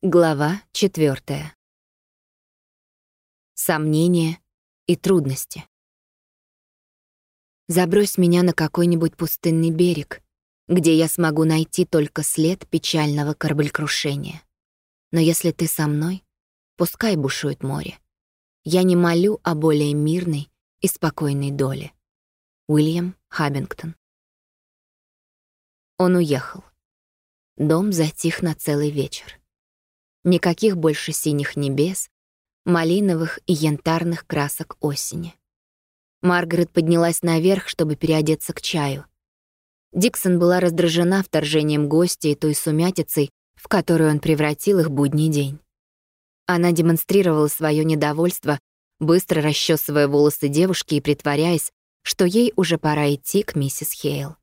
Глава четвертая. Сомнения и трудности. Забрось меня на какой-нибудь пустынный берег, где я смогу найти только след печального кораблекрушения. Но если ты со мной, пускай бушует море. Я не молю о более мирной и спокойной доле. Уильям Хаббингтон. Он уехал. Дом затих на целый вечер. Никаких больше синих небес, малиновых и янтарных красок осени. Маргарет поднялась наверх, чтобы переодеться к чаю. Диксон была раздражена вторжением гостя и той сумятицей, в которую он превратил их будний день. Она демонстрировала свое недовольство, быстро расчесывая волосы девушки и притворяясь, что ей уже пора идти к миссис Хейл.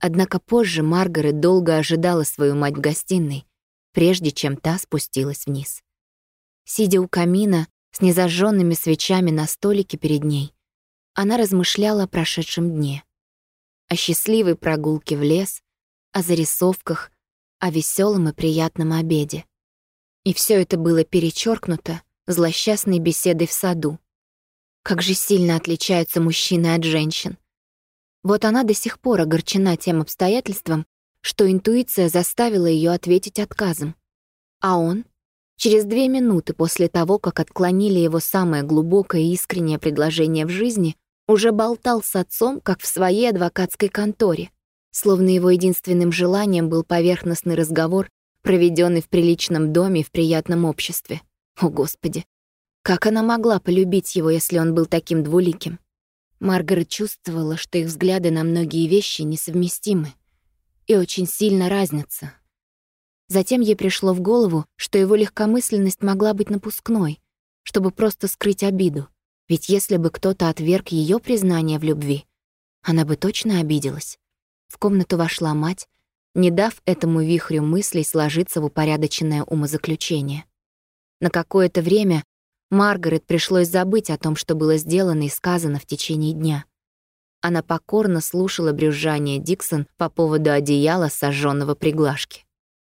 Однако позже Маргарет долго ожидала свою мать в гостиной, прежде чем та спустилась вниз. Сидя у камина с незажженными свечами на столике перед ней, она размышляла о прошедшем дне, о счастливой прогулке в лес, о зарисовках, о веселом и приятном обеде. И все это было перечеркнуто злосчастной беседой в саду. Как же сильно отличаются мужчины от женщин. Вот она до сих пор огорчена тем обстоятельством, что интуиция заставила ее ответить отказом. А он, через две минуты после того, как отклонили его самое глубокое и искреннее предложение в жизни, уже болтал с отцом, как в своей адвокатской конторе, словно его единственным желанием был поверхностный разговор, проведенный в приличном доме и в приятном обществе. О, Господи! Как она могла полюбить его, если он был таким двуликим? Маргарет чувствовала, что их взгляды на многие вещи несовместимы и очень сильно разнятся. Затем ей пришло в голову, что его легкомысленность могла быть напускной, чтобы просто скрыть обиду. Ведь если бы кто-то отверг ее признание в любви, она бы точно обиделась. В комнату вошла мать, не дав этому вихрю мыслей сложиться в упорядоченное умозаключение. На какое-то время Маргарет пришлось забыть о том, что было сделано и сказано в течение дня. Она покорно слушала брюзжание Диксон по поводу одеяла, сожженного при глажке.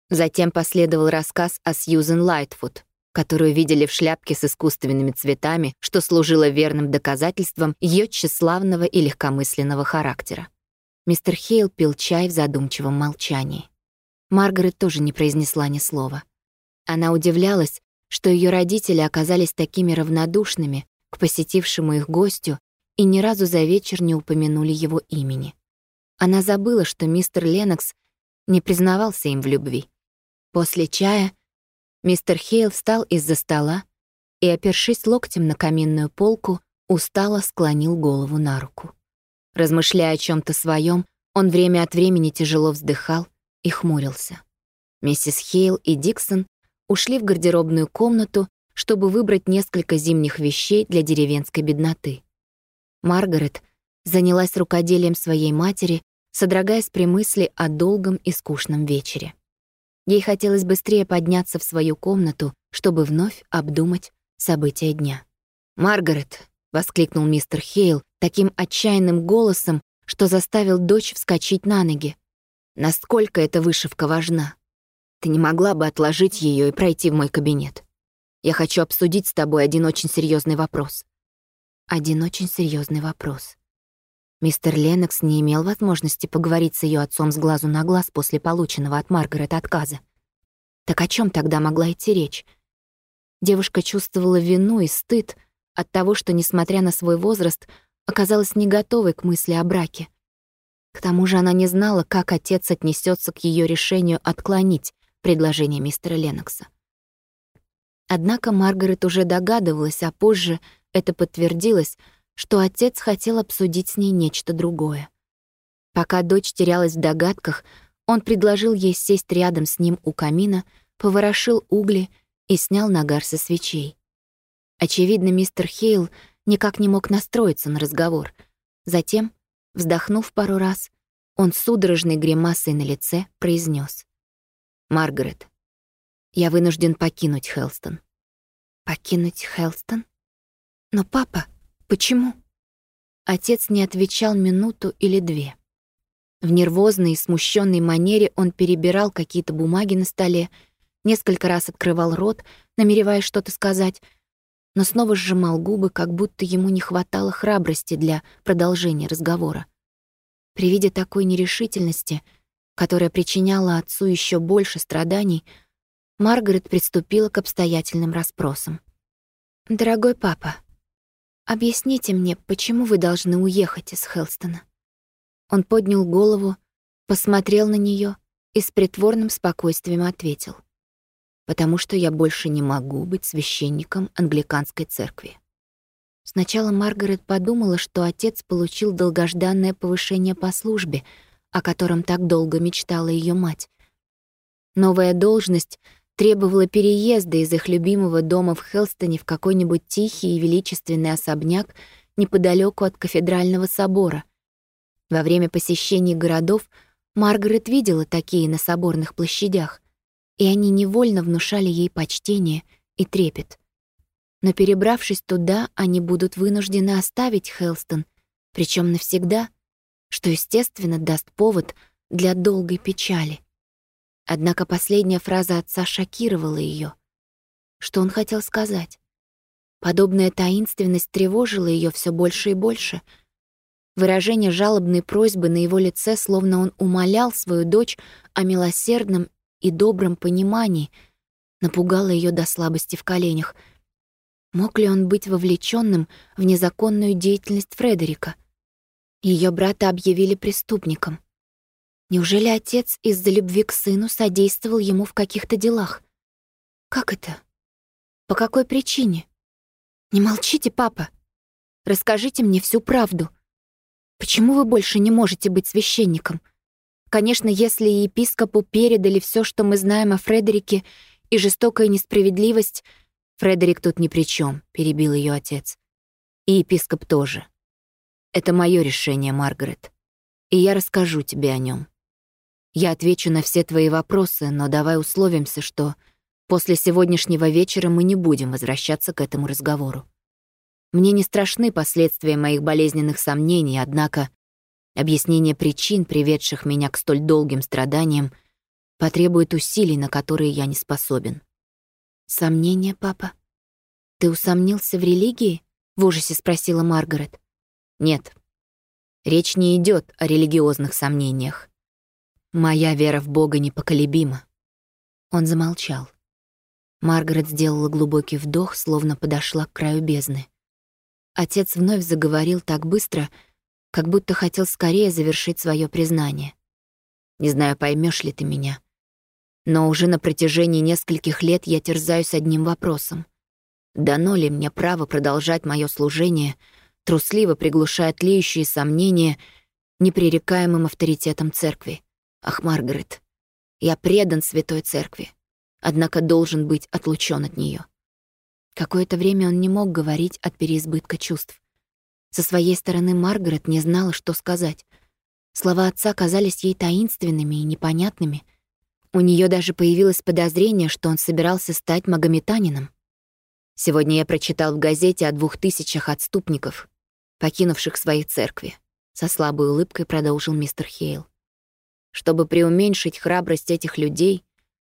Затем последовал рассказ о Сьюзен Лайтфуд, которую видели в шляпке с искусственными цветами, что служило верным доказательством ее тщеславного и легкомысленного характера. Мистер Хейл пил чай в задумчивом молчании. Маргарет тоже не произнесла ни слова. Она удивлялась, что ее родители оказались такими равнодушными к посетившему их гостю и ни разу за вечер не упомянули его имени. Она забыла, что мистер Ленокс не признавался им в любви. После чая мистер Хейл встал из-за стола и, опершись локтем на каминную полку, устало склонил голову на руку. Размышляя о чем то своем, он время от времени тяжело вздыхал и хмурился. Миссис Хейл и Диксон ушли в гардеробную комнату, чтобы выбрать несколько зимних вещей для деревенской бедноты. Маргарет занялась рукоделием своей матери, содрогаясь при мысли о долгом и скучном вечере. Ей хотелось быстрее подняться в свою комнату, чтобы вновь обдумать события дня. «Маргарет!» — воскликнул мистер Хейл таким отчаянным голосом, что заставил дочь вскочить на ноги. «Насколько эта вышивка важна? Ты не могла бы отложить ее и пройти в мой кабинет? Я хочу обсудить с тобой один очень серьезный вопрос один очень серьезный вопрос. Мистер Ленокс не имел возможности поговорить с ее отцом с глазу на глаз после полученного от Маргарет отказа. Так о чем тогда могла идти речь? Девушка чувствовала вину и стыд от того, что, несмотря на свой возраст, оказалась не готовой к мысли о браке. К тому же она не знала, как отец отнесется к ее решению отклонить предложение мистера Ленокса. Однако Маргарет уже догадывалась, а позже — это подтвердилось, что отец хотел обсудить с ней нечто другое. Пока дочь терялась в догадках, он предложил ей сесть рядом с ним у камина, поворошил угли и снял нагар со свечей. Очевидно, мистер Хейл никак не мог настроиться на разговор. Затем, вздохнув пару раз, он судорожной гримасой на лице произнес: «Маргарет, я вынужден покинуть Хелстон». «Покинуть Хелстон?» «Но папа, почему?» Отец не отвечал минуту или две. В нервозной и смущенной манере он перебирал какие-то бумаги на столе несколько раз открывал рот, намереваясь что-то сказать, но снова сжимал губы, как будто ему не хватало храбрости для продолжения разговора. При виде такой нерешительности, которая причиняла отцу еще больше страданий, Маргарет приступила к обстоятельным расспросам. «Дорогой папа, объясните мне, почему вы должны уехать из Хелстона?» Он поднял голову, посмотрел на нее и с притворным спокойствием ответил. «Потому что я больше не могу быть священником англиканской церкви». Сначала Маргарет подумала, что отец получил долгожданное повышение по службе, о котором так долго мечтала ее мать. Новая должность требовала переезда из их любимого дома в Хелстоне в какой-нибудь тихий и величественный особняк неподалеку от кафедрального собора. Во время посещений городов Маргарет видела такие на соборных площадях, и они невольно внушали ей почтение и трепет. Но перебравшись туда, они будут вынуждены оставить Хелстон, причем навсегда, что, естественно, даст повод для долгой печали. Однако последняя фраза отца шокировала ее. Что он хотел сказать? Подобная таинственность тревожила ее все больше и больше. Выражение жалобной просьбы на его лице, словно он умолял свою дочь о милосердном и добром понимании, напугало ее до слабости в коленях — Мог ли он быть вовлеченным в незаконную деятельность Фредерика? Ее брата объявили преступником. Неужели отец из-за любви к сыну содействовал ему в каких-то делах? Как это? По какой причине? Не молчите, папа. Расскажите мне всю правду. Почему вы больше не можете быть священником? Конечно, если епископу передали все, что мы знаем о Фредерике, и жестокая несправедливость — Фредерик тут ни при чем, перебил ее отец. И епископ тоже. Это мое решение, Маргарет. И я расскажу тебе о нем. Я отвечу на все твои вопросы, но давай условимся, что после сегодняшнего вечера мы не будем возвращаться к этому разговору. Мне не страшны последствия моих болезненных сомнений, однако объяснение причин, приведших меня к столь долгим страданиям, потребует усилий, на которые я не способен. «Сомнения, папа? Ты усомнился в религии?» — в ужасе спросила Маргарет. «Нет. Речь не идет о религиозных сомнениях. Моя вера в Бога непоколебима». Он замолчал. Маргарет сделала глубокий вдох, словно подошла к краю бездны. Отец вновь заговорил так быстро, как будто хотел скорее завершить свое признание. «Не знаю, поймешь ли ты меня, но уже на протяжении нескольких лет я терзаюсь одним вопросом. Дано ли мне право продолжать мое служение, трусливо приглушая тлеющие сомнения непререкаемым авторитетом церкви? Ах, Маргарет, я предан святой церкви, однако должен быть отлучен от нее. Какое-то время он не мог говорить от переизбытка чувств. Со своей стороны Маргарет не знала, что сказать. Слова отца казались ей таинственными и непонятными — у нее даже появилось подозрение, что он собирался стать магометанином. Сегодня я прочитал в газете о двух тысячах отступников, покинувших свои церкви. Со слабой улыбкой продолжил мистер Хейл. Чтобы преуменьшить храбрость этих людей,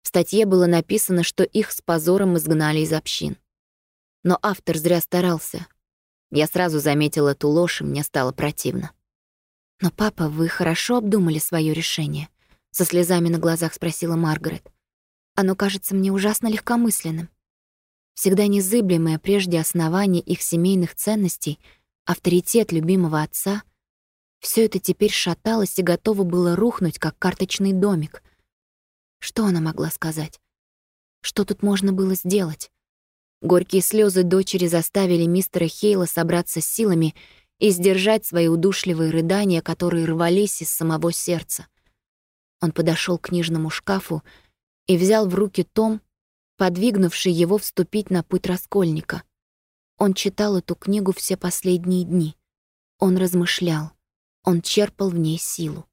в статье было написано, что их с позором изгнали из общин. Но автор зря старался. Я сразу заметил эту ложь, и мне стало противно. «Но, папа, вы хорошо обдумали свое решение», — со слезами на глазах спросила Маргарет. «Оно кажется мне ужасно легкомысленным. Всегда незыблемое прежде основание их семейных ценностей, авторитет любимого отца — все это теперь шаталось и готово было рухнуть, как карточный домик. Что она могла сказать? Что тут можно было сделать? Горькие слезы дочери заставили мистера Хейла собраться с силами и сдержать свои удушливые рыдания, которые рвались из самого сердца. Он подошел к книжному шкафу и взял в руки том, подвигнувший его вступить на путь раскольника. Он читал эту книгу все последние дни. Он размышлял. Он черпал в ней силу.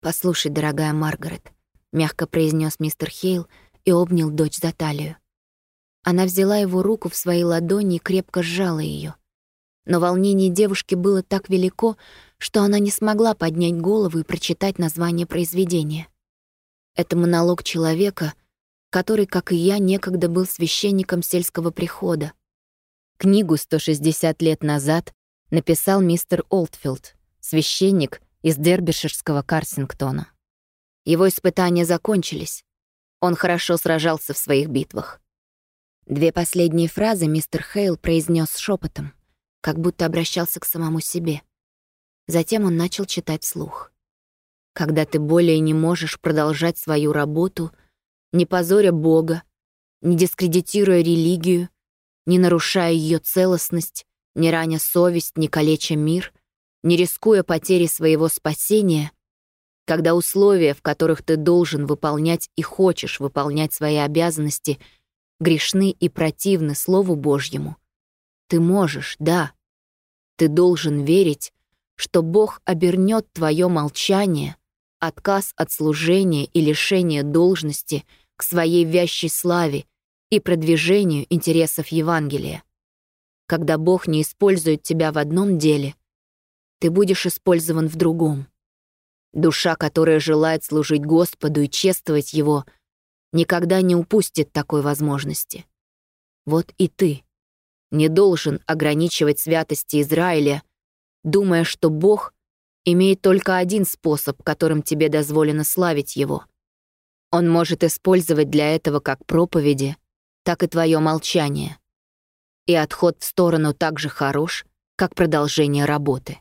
«Послушай, дорогая Маргарет», — мягко произнес мистер Хейл и обнял дочь за талию. Она взяла его руку в свои ладони и крепко сжала ее. Но волнение девушки было так велико, что она не смогла поднять голову и прочитать название произведения. Это монолог человека, который, как и я, некогда был священником сельского прихода. Книгу «160 лет назад» написал мистер Олдфилд, священник из Дербиширского Карсингтона. Его испытания закончились. Он хорошо сражался в своих битвах. Две последние фразы мистер Хейл произнес шепотом, как будто обращался к самому себе. Затем он начал читать вслух. «Когда ты более не можешь продолжать свою работу, не позоря Бога, не дискредитируя религию, не нарушая ее целостность, не раня совесть, не калеча мир, не рискуя потери своего спасения, когда условия, в которых ты должен выполнять и хочешь выполнять свои обязанности, грешны и противны Слову Божьему, ты можешь, да. Ты должен верить, что Бог обернет твое молчание, отказ от служения и лишение должности к своей вящей славе и продвижению интересов Евангелия. Когда Бог не использует тебя в одном деле, ты будешь использован в другом. Душа, которая желает служить Господу и чествовать Его, никогда не упустит такой возможности. Вот и ты не должен ограничивать святости Израиля, думая, что Бог имеет только один способ, которым тебе дозволено славить Его. Он может использовать для этого как проповеди, так и твое молчание. И отход в сторону так же хорош, как продолжение работы.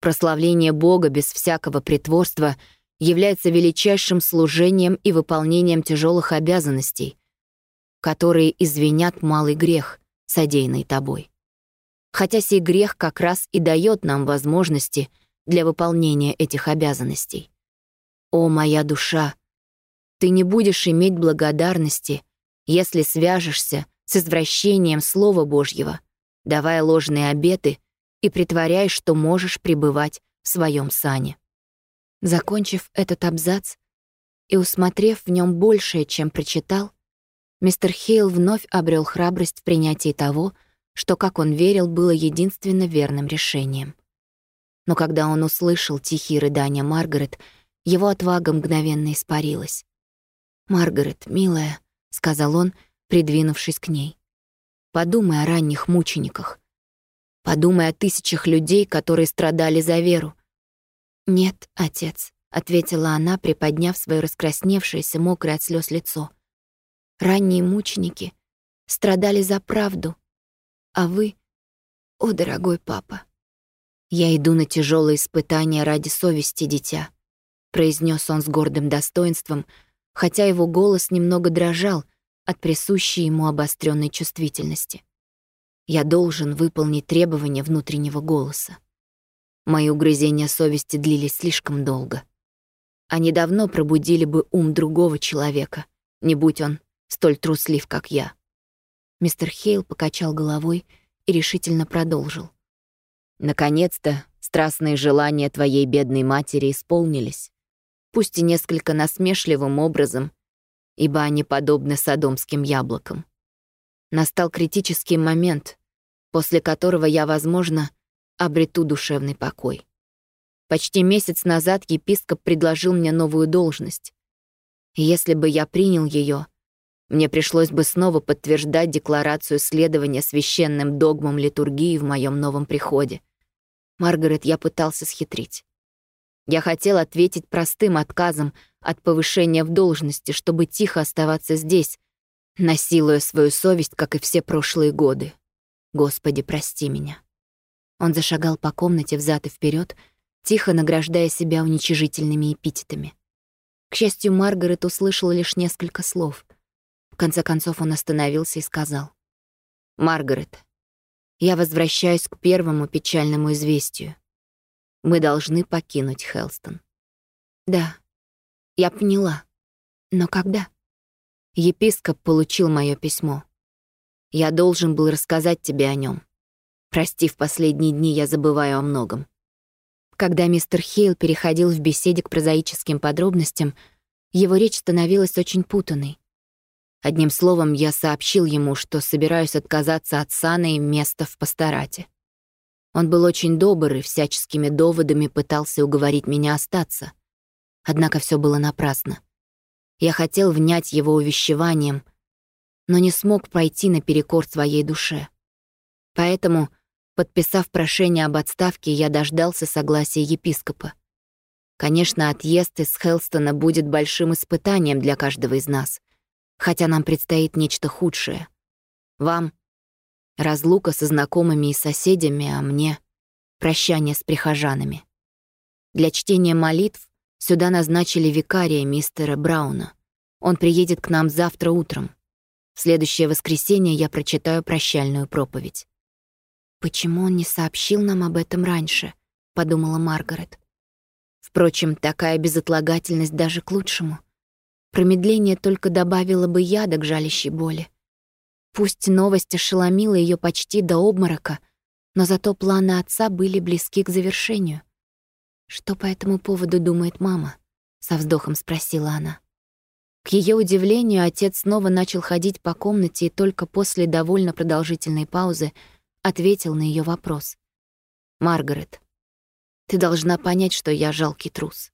Прославление Бога без всякого притворства является величайшим служением и выполнением тяжелых обязанностей, которые извинят малый грех, содеянный тобой. Хотя сей грех как раз и дает нам возможности для выполнения этих обязанностей. О, моя душа, ты не будешь иметь благодарности, если свяжешься с извращением Слова Божьего, давая ложные обеты и притворяй, что можешь пребывать в своем сане. Закончив этот абзац и усмотрев в нем большее, чем прочитал, мистер Хейл вновь обрел храбрость в принятии того, что, как он верил, было единственно верным решением. Но когда он услышал тихие рыдания Маргарет, его отвага мгновенно испарилась. «Маргарет, милая», — сказал он, придвинувшись к ней. «Подумай о ранних мучениках. Подумай о тысячах людей, которые страдали за веру». «Нет, отец», — ответила она, приподняв свое раскрасневшееся, мокрое от слез лицо. «Ранние мученики страдали за правду, а вы, о, дорогой папа». «Я иду на тяжелые испытания ради совести, дитя», — произнес он с гордым достоинством, хотя его голос немного дрожал от присущей ему обостренной чувствительности. Я должен выполнить требования внутреннего голоса. Мои угрызения совести длились слишком долго. Они давно пробудили бы ум другого человека, не будь он столь труслив, как я. Мистер Хейл покачал головой и решительно продолжил. «Наконец-то страстные желания твоей бедной матери исполнились пусть и несколько насмешливым образом, ибо они подобны садомским яблокам. Настал критический момент, после которого я, возможно, обрету душевный покой. Почти месяц назад епископ предложил мне новую должность. Если бы я принял ее, мне пришлось бы снова подтверждать декларацию следования священным догмам литургии в моем новом приходе. Маргарет, я пытался схитрить. Я хотел ответить простым отказом от повышения в должности, чтобы тихо оставаться здесь, насилуя свою совесть, как и все прошлые годы. Господи, прости меня. Он зашагал по комнате взад и вперед, тихо награждая себя уничижительными эпитетами. К счастью, Маргарет услышала лишь несколько слов. В конце концов он остановился и сказал. «Маргарет, я возвращаюсь к первому печальному известию. Мы должны покинуть Хелстон. Да, я поняла. Но когда? Епископ получил мое письмо. Я должен был рассказать тебе о нем. Прости, в последние дни я забываю о многом. Когда мистер Хейл переходил в беседе к прозаическим подробностям, его речь становилась очень путанной. Одним словом, я сообщил ему, что собираюсь отказаться от сана и места в пасторате. Он был очень добр и всяческими доводами пытался уговорить меня остаться. Однако все было напрасно. Я хотел внять его увещеванием, но не смог пойти наперекор своей душе. Поэтому, подписав прошение об отставке, я дождался согласия епископа. Конечно, отъезд из Хелстона будет большим испытанием для каждого из нас, хотя нам предстоит нечто худшее. Вам — разлука со знакомыми и соседями, а мне — прощание с прихожанами. Для чтения молитв сюда назначили викария мистера Брауна. Он приедет к нам завтра утром. Следующее воскресенье я прочитаю прощальную проповедь. «Почему он не сообщил нам об этом раньше?» — подумала Маргарет. Впрочем, такая безотлагательность даже к лучшему. Промедление только добавило бы яда к жалящей боли. Пусть новость ошеломила ее почти до обморока, но зато планы отца были близки к завершению. «Что по этому поводу думает мама?» — со вздохом спросила она. К ее удивлению, отец снова начал ходить по комнате и только после довольно продолжительной паузы ответил на ее вопрос. «Маргарет, ты должна понять, что я жалкий трус.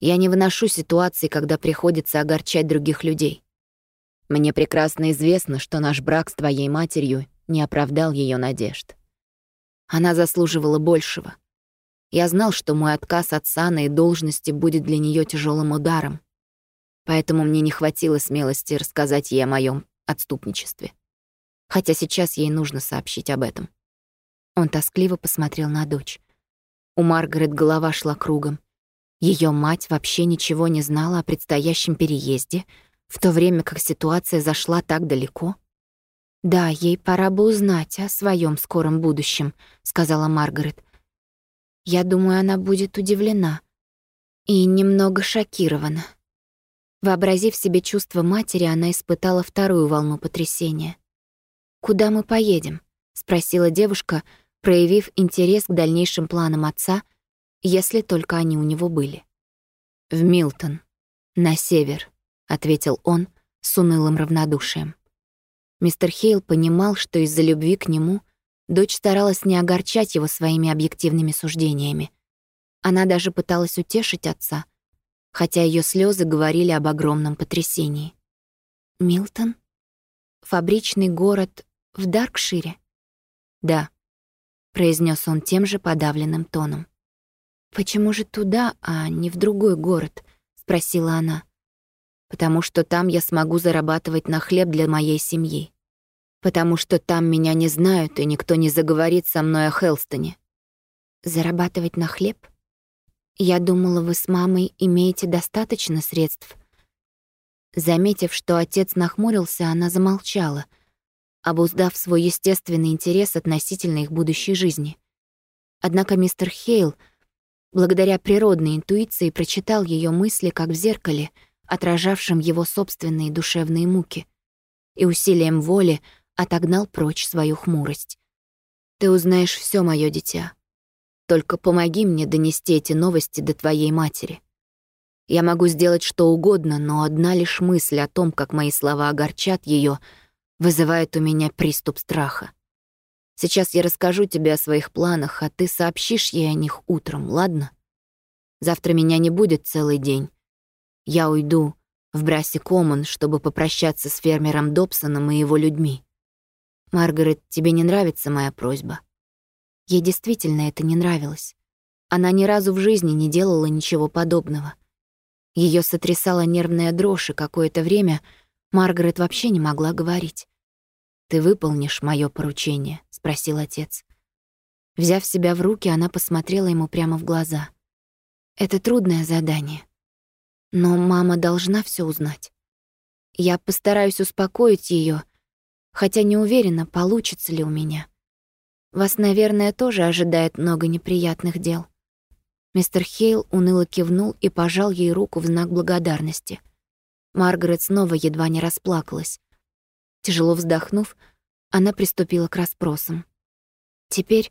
Я не выношу ситуации, когда приходится огорчать других людей. Мне прекрасно известно, что наш брак с твоей матерью не оправдал ее надежд. Она заслуживала большего. Я знал, что мой отказ от сана и должности будет для нее тяжелым ударом. Поэтому мне не хватило смелости рассказать ей о моем отступничестве хотя сейчас ей нужно сообщить об этом. Он тоскливо посмотрел на дочь. У Маргарет голова шла кругом. Ее мать вообще ничего не знала о предстоящем переезде, в то время как ситуация зашла так далеко. «Да, ей пора бы узнать о своем скором будущем», — сказала Маргарет. «Я думаю, она будет удивлена и немного шокирована». Вообразив себе чувство матери, она испытала вторую волну потрясения. «Куда мы поедем?» — спросила девушка, проявив интерес к дальнейшим планам отца, если только они у него были. «В Милтон, на север», — ответил он с унылым равнодушием. Мистер Хейл понимал, что из-за любви к нему дочь старалась не огорчать его своими объективными суждениями. Она даже пыталась утешить отца, хотя ее слезы говорили об огромном потрясении. «Милтон? Фабричный город в Даркшире? Да, произнес он тем же подавленным тоном. Почему же туда, а не в другой город? спросила она. Потому что там я смогу зарабатывать на хлеб для моей семьи. Потому что там меня не знают, и никто не заговорит со мной о Хелстоне. Зарабатывать на хлеб? Я думала, вы с мамой имеете достаточно средств. Заметив, что отец нахмурился, она замолчала — обуздав свой естественный интерес относительно их будущей жизни. Однако мистер Хейл, благодаря природной интуиции, прочитал ее мысли как в зеркале, отражавшем его собственные душевные муки, и усилием воли отогнал прочь свою хмурость. «Ты узнаешь все, мое дитя. Только помоги мне донести эти новости до твоей матери. Я могу сделать что угодно, но одна лишь мысль о том, как мои слова огорчат ее, — вызывает у меня приступ страха. Сейчас я расскажу тебе о своих планах, а ты сообщишь ей о них утром, ладно? Завтра меня не будет целый день. Я уйду в Брасси Коммон, чтобы попрощаться с фермером Добсоном и его людьми. Маргарет, тебе не нравится моя просьба? Ей действительно это не нравилось. Она ни разу в жизни не делала ничего подобного. Ее сотрясала нервная дрожь, и какое-то время Маргарет вообще не могла говорить. «Ты выполнишь мое поручение?» — спросил отец. Взяв себя в руки, она посмотрела ему прямо в глаза. «Это трудное задание. Но мама должна все узнать. Я постараюсь успокоить ее, хотя не уверена, получится ли у меня. Вас, наверное, тоже ожидает много неприятных дел». Мистер Хейл уныло кивнул и пожал ей руку в знак благодарности. Маргарет снова едва не расплакалась. Тяжело вздохнув, она приступила к расспросам. «Теперь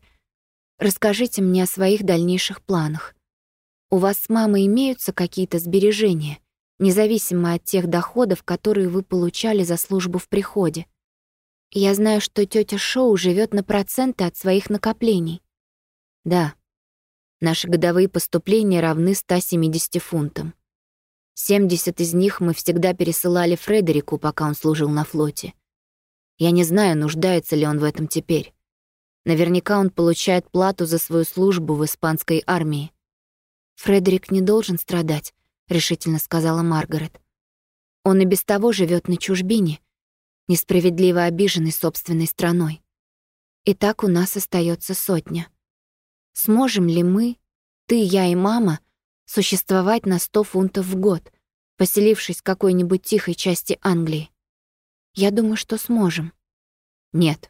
расскажите мне о своих дальнейших планах. У вас с мамой имеются какие-то сбережения, независимо от тех доходов, которые вы получали за службу в приходе? Я знаю, что тетя Шоу живет на проценты от своих накоплений». «Да, наши годовые поступления равны 170 фунтам. 70 из них мы всегда пересылали Фредерику, пока он служил на флоте. Я не знаю, нуждается ли он в этом теперь. Наверняка он получает плату за свою службу в испанской армии. «Фредерик не должен страдать», — решительно сказала Маргарет. «Он и без того живет на чужбине, несправедливо обиженный собственной страной. И так у нас остается сотня. Сможем ли мы, ты, я и мама, существовать на сто фунтов в год, поселившись в какой-нибудь тихой части Англии? Я думаю, что сможем. Нет,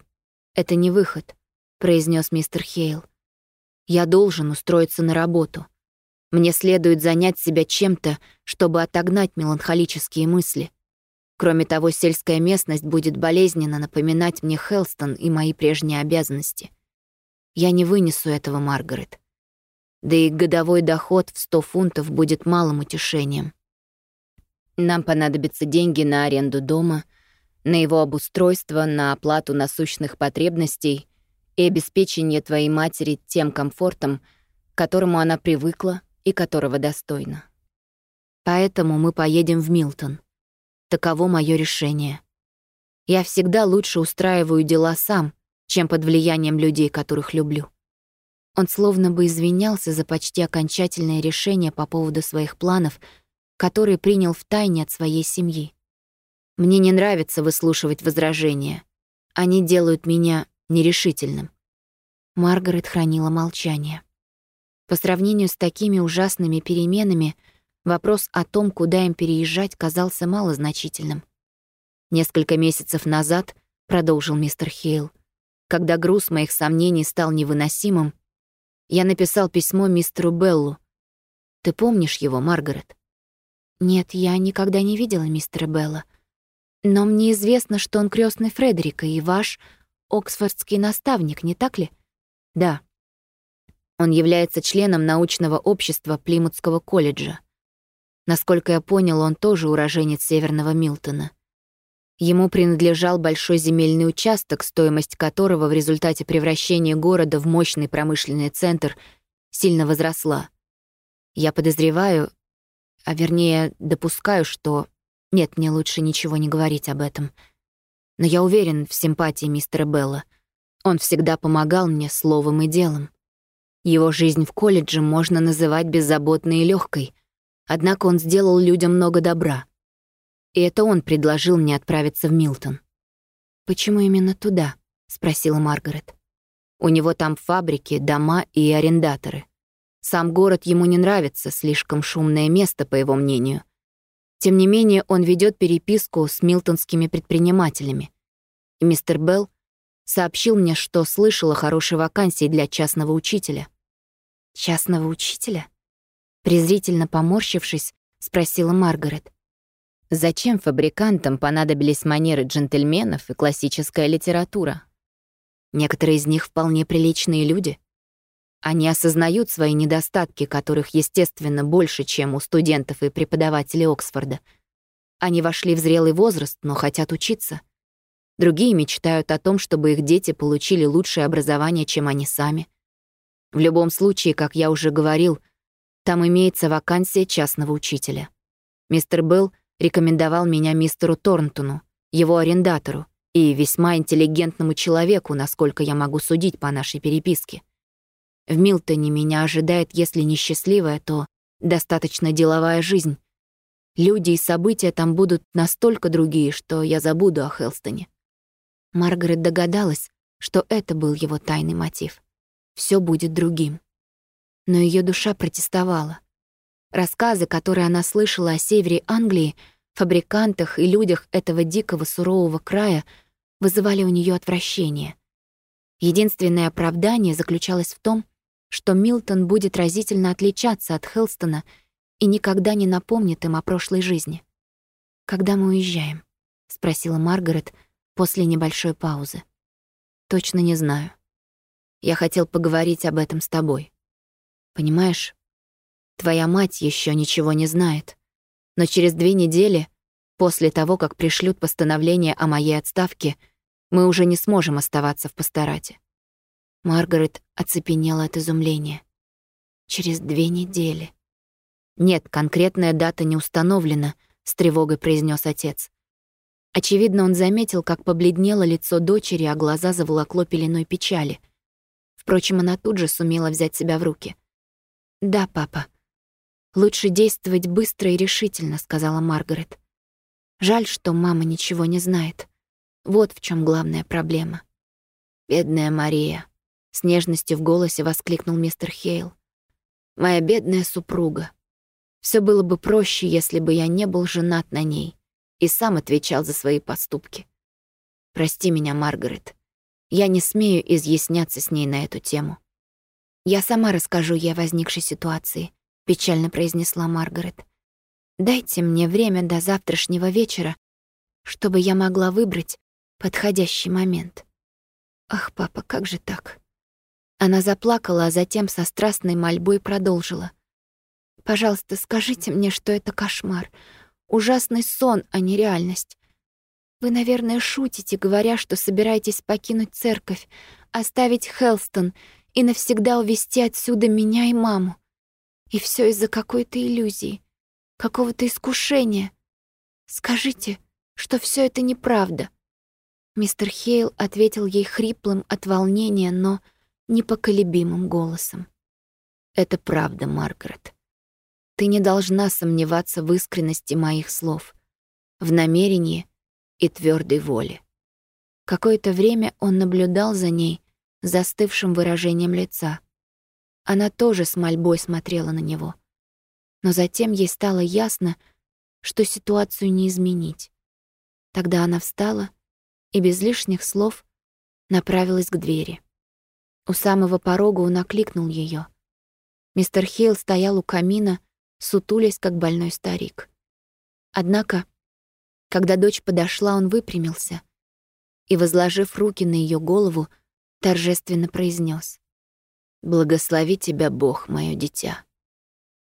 это не выход, произнес мистер Хейл. Я должен устроиться на работу. Мне следует занять себя чем-то, чтобы отогнать меланхолические мысли. Кроме того, сельская местность будет болезненно напоминать мне Хелстон и мои прежние обязанности. Я не вынесу этого, Маргарет. Да и годовой доход в 100 фунтов будет малым утешением. Нам понадобятся деньги на аренду дома, на его обустройство, на оплату насущных потребностей и обеспечение твоей матери тем комфортом, к которому она привыкла и которого достойна. Поэтому мы поедем в Милтон. Таково мое решение. Я всегда лучше устраиваю дела сам, чем под влиянием людей, которых люблю. Он словно бы извинялся за почти окончательное решение по поводу своих планов, которые принял в тайне от своей семьи. Мне не нравится выслушивать возражения. Они делают меня нерешительным. Маргарет хранила молчание. По сравнению с такими ужасными переменами — Вопрос о том, куда им переезжать, казался малозначительным. Несколько месяцев назад, продолжил мистер Хейл, когда груз моих сомнений стал невыносимым, я написал письмо мистеру Беллу. Ты помнишь его, Маргарет? Нет, я никогда не видела мистера Белла. Но мне известно, что он крестный Фредерика и ваш оксфордский наставник, не так ли? Да. Он является членом научного общества Плимутского колледжа. Насколько я понял, он тоже уроженец Северного Милтона. Ему принадлежал большой земельный участок, стоимость которого в результате превращения города в мощный промышленный центр сильно возросла. Я подозреваю, а вернее допускаю, что... Нет, мне лучше ничего не говорить об этом. Но я уверен в симпатии мистера Белла. Он всегда помогал мне словом и делом. Его жизнь в колледже можно называть беззаботной и легкой, Однако он сделал людям много добра. И это он предложил мне отправиться в Милтон. «Почему именно туда?» — спросила Маргарет. «У него там фабрики, дома и арендаторы. Сам город ему не нравится, слишком шумное место, по его мнению. Тем не менее, он ведет переписку с милтонскими предпринимателями. И мистер Белл сообщил мне, что слышал о хорошей вакансии для частного учителя. «Частного учителя?» Презрительно поморщившись, спросила Маргарет. Зачем фабрикантам понадобились манеры джентльменов и классическая литература? Некоторые из них вполне приличные люди. Они осознают свои недостатки, которых, естественно, больше, чем у студентов и преподавателей Оксфорда. Они вошли в зрелый возраст, но хотят учиться. Другие мечтают о том, чтобы их дети получили лучшее образование, чем они сами. В любом случае, как я уже говорил, там имеется вакансия частного учителя. Мистер Белл рекомендовал меня мистеру Торнтону, его арендатору, и весьма интеллигентному человеку, насколько я могу судить по нашей переписке. В Милтоне меня ожидает, если не счастливая, то достаточно деловая жизнь. Люди и события там будут настолько другие, что я забуду о Хелстоне. Маргарет догадалась, что это был его тайный мотив. Все будет другим но ее душа протестовала. Рассказы, которые она слышала о севере Англии, фабрикантах и людях этого дикого сурового края, вызывали у нее отвращение. Единственное оправдание заключалось в том, что Милтон будет разительно отличаться от Хелстона и никогда не напомнит им о прошлой жизни. «Когда мы уезжаем?» — спросила Маргарет после небольшой паузы. «Точно не знаю. Я хотел поговорить об этом с тобой». Понимаешь, твоя мать еще ничего не знает. Но через две недели, после того, как пришлют постановление о моей отставке, мы уже не сможем оставаться в пасторате. Маргарет оцепенела от изумления. Через две недели. «Нет, конкретная дата не установлена», — с тревогой произнес отец. Очевидно, он заметил, как побледнело лицо дочери, а глаза заволокло пеленой печали. Впрочем, она тут же сумела взять себя в руки. «Да, папа. Лучше действовать быстро и решительно», — сказала Маргарет. «Жаль, что мама ничего не знает. Вот в чем главная проблема». «Бедная Мария», — с нежностью в голосе воскликнул мистер Хейл. «Моя бедная супруга. Все было бы проще, если бы я не был женат на ней и сам отвечал за свои поступки. Прости меня, Маргарет. Я не смею изъясняться с ней на эту тему. Я сама расскажу ей о возникшей ситуации, печально произнесла Маргарет. Дайте мне время до завтрашнего вечера, чтобы я могла выбрать подходящий момент. Ах, папа, как же так? Она заплакала, а затем со страстной мольбой продолжила. Пожалуйста, скажите мне, что это кошмар. Ужасный сон, а не реальность. Вы, наверное, шутите, говоря, что собираетесь покинуть церковь, оставить Хелстон и навсегда увезти отсюда меня и маму. И все из-за какой-то иллюзии, какого-то искушения. Скажите, что все это неправда. Мистер Хейл ответил ей хриплым от волнения, но непоколебимым голосом. «Это правда, Маргарет. Ты не должна сомневаться в искренности моих слов, в намерении и твердой воле. Какое-то время он наблюдал за ней застывшим выражением лица. Она тоже с мольбой смотрела на него. Но затем ей стало ясно, что ситуацию не изменить. Тогда она встала и без лишних слов направилась к двери. У самого порога он окликнул ее. Мистер Хейл стоял у камина, сутулясь, как больной старик. Однако, когда дочь подошла, он выпрямился и, возложив руки на ее голову, торжественно произнес: «Благослови тебя Бог, мое дитя».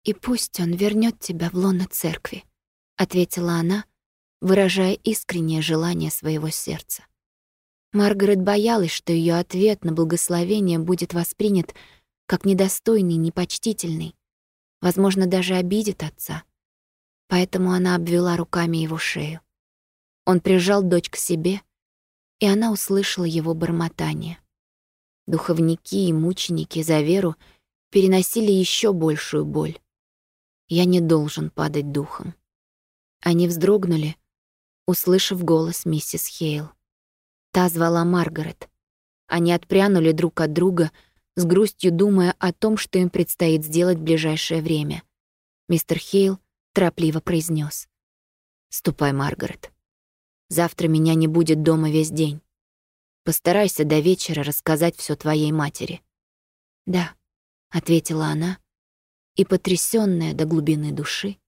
«И пусть он вернет тебя в лоно церкви», — ответила она, выражая искреннее желание своего сердца. Маргарет боялась, что ее ответ на благословение будет воспринят как недостойный, непочтительный, возможно, даже обидит отца. Поэтому она обвела руками его шею. Он прижал дочь к себе, и она услышала его бормотание. Духовники и мученики за веру переносили еще большую боль. Я не должен падать духом. Они вздрогнули, услышав голос миссис Хейл. Та звала Маргарет. Они отпрянули друг от друга, с грустью думая о том, что им предстоит сделать в ближайшее время. Мистер Хейл торопливо произнес: «Ступай, Маргарет. Завтра меня не будет дома весь день. Постарайся до вечера рассказать все твоей матери». «Да», — ответила она, и, потрясённая до глубины души,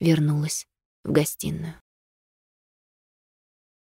вернулась в гостиную.